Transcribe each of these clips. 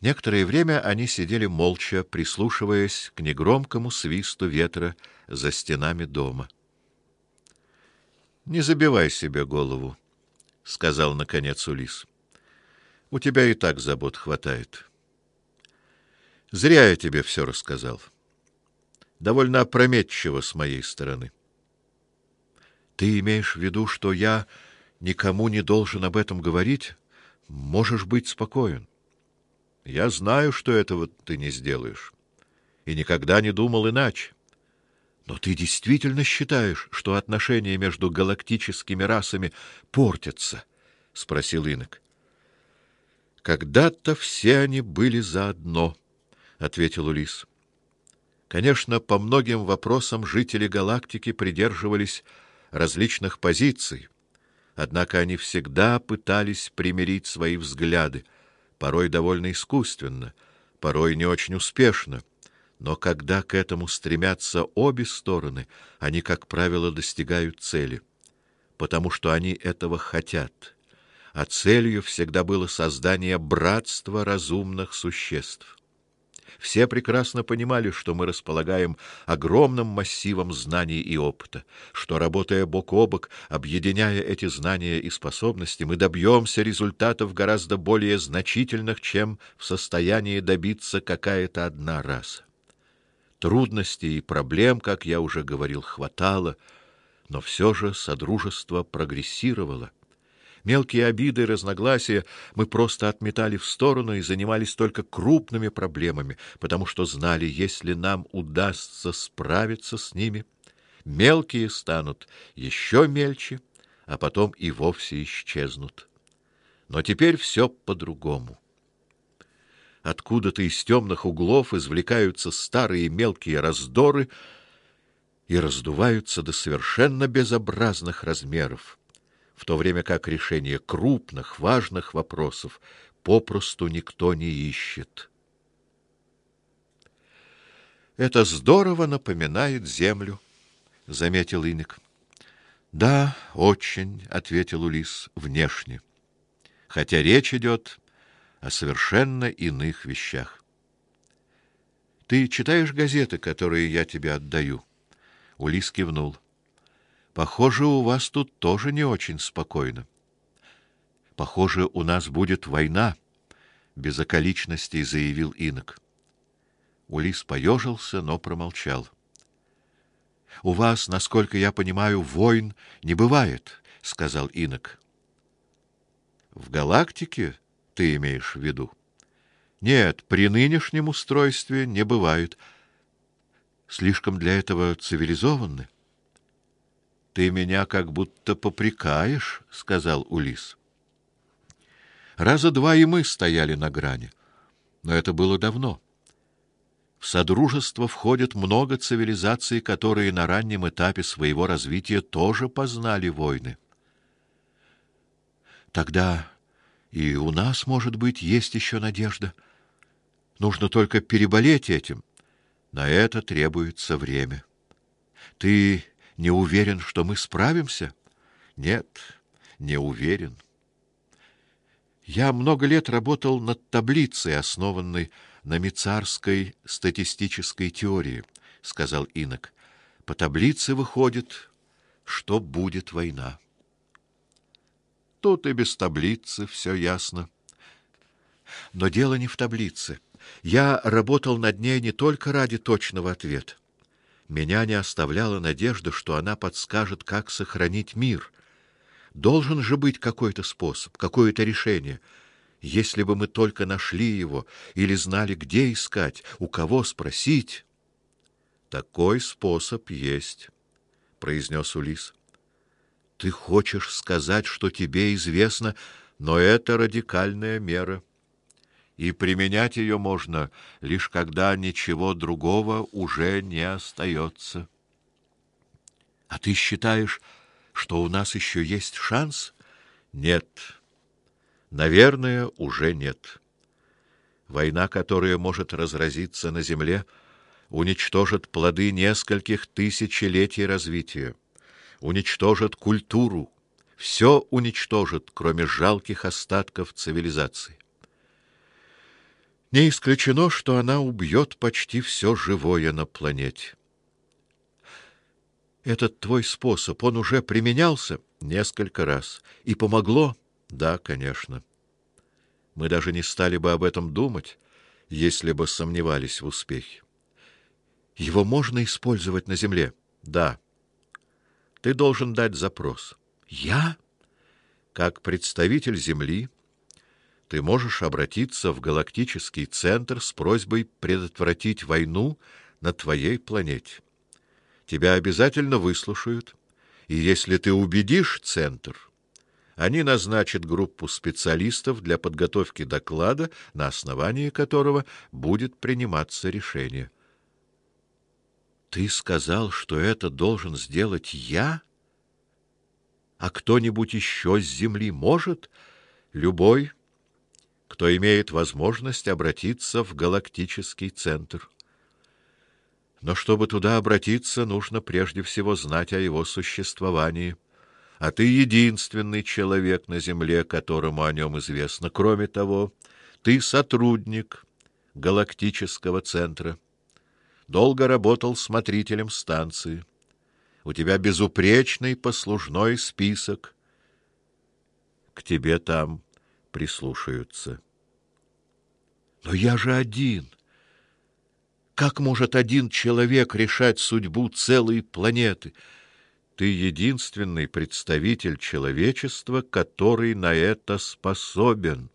Некоторое время они сидели молча, прислушиваясь к негромкому свисту ветра за стенами дома. Не забивай себе голову, сказал наконец Улис. У тебя и так забот хватает. Зря я тебе все рассказал. Довольно опрометчиво с моей стороны. Ты имеешь в виду, что я никому не должен об этом говорить? Можешь быть спокоен. Я знаю, что этого ты не сделаешь, и никогда не думал иначе. Но ты действительно считаешь, что отношения между галактическими расами портятся? спросил Инок. Когда-то все они были заодно, ответил Улис. Конечно, по многим вопросам жители галактики придерживались различных позиций, однако они всегда пытались примирить свои взгляды порой довольно искусственно, порой не очень успешно, но когда к этому стремятся обе стороны, они, как правило, достигают цели, потому что они этого хотят. А целью всегда было создание братства разумных существ. Все прекрасно понимали, что мы располагаем огромным массивом знаний и опыта, что работая бок о бок, объединяя эти знания и способности, мы добьемся результатов гораздо более значительных, чем в состоянии добиться какая-то одна раса. Трудностей и проблем, как я уже говорил, хватало, но все же содружество прогрессировало. Мелкие обиды и разногласия мы просто отметали в сторону и занимались только крупными проблемами, потому что знали, если нам удастся справиться с ними, мелкие станут еще мельче, а потом и вовсе исчезнут. Но теперь все по-другому. Откуда-то из темных углов извлекаются старые мелкие раздоры и раздуваются до совершенно безобразных размеров в то время как решение крупных, важных вопросов попросту никто не ищет. Это здорово напоминает землю, заметил Иник. Да, очень, ответил Улис, внешне. Хотя речь идет о совершенно иных вещах. Ты читаешь газеты, которые я тебе отдаю? Улис кивнул. Похоже, у вас тут тоже не очень спокойно. Похоже, у нас будет война, без околичностей заявил Инок. Улис поежился, но промолчал. У вас, насколько я понимаю, войн не бывает, сказал Инок. В галактике ты имеешь в виду? Нет, при нынешнем устройстве не бывает. Слишком для этого цивилизованны. Ты меня как будто попрекаешь, сказал Улис. Раза два и мы стояли на грани, но это было давно. В содружество входит много цивилизаций, которые на раннем этапе своего развития тоже познали войны. Тогда и у нас, может быть, есть еще надежда. Нужно только переболеть этим. На это требуется время. Ты не уверен, что мы справимся? Нет, не уверен. Я много лет работал над таблицей, основанной на мицарской статистической теории, сказал Инок. По таблице выходит, что будет война. Тут и без таблицы все ясно. Но дело не в таблице. Я работал над ней не только ради точного ответа. Меня не оставляла надежда, что она подскажет, как сохранить мир. Должен же быть какой-то способ, какое-то решение. Если бы мы только нашли его или знали, где искать, у кого спросить. Такой способ есть, произнес Улис. Ты хочешь сказать, что тебе известно, но это радикальная мера и применять ее можно лишь когда ничего другого уже не остается. А ты считаешь, что у нас еще есть шанс? Нет. Наверное, уже нет. Война, которая может разразиться на земле, уничтожит плоды нескольких тысячелетий развития, уничтожит культуру, все уничтожит, кроме жалких остатков цивилизации. Не исключено, что она убьет почти все живое на планете. Этот твой способ, он уже применялся несколько раз и помогло? Да, конечно. Мы даже не стали бы об этом думать, если бы сомневались в успехе. Его можно использовать на земле? Да. Ты должен дать запрос. Я? Как представитель Земли ты можешь обратиться в галактический центр с просьбой предотвратить войну на твоей планете. Тебя обязательно выслушают, и если ты убедишь центр, они назначат группу специалистов для подготовки доклада, на основании которого будет приниматься решение. Ты сказал, что это должен сделать я? А кто-нибудь еще с земли может? Любой кто имеет возможность обратиться в галактический центр. Но чтобы туда обратиться, нужно прежде всего знать о его существовании. А ты единственный человек на земле, которому о нем известно. Кроме того, ты сотрудник галактического центра. Долго работал смотрителем станции. У тебя безупречный послужной список. К тебе там прислушаются. Но я же один. Как может один человек решать судьбу целой планеты? Ты единственный представитель человечества, который на это способен.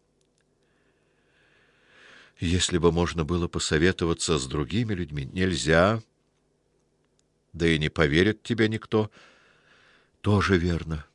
Если бы можно было посоветоваться с другими людьми, нельзя. Да и не поверит тебе никто. Тоже верно.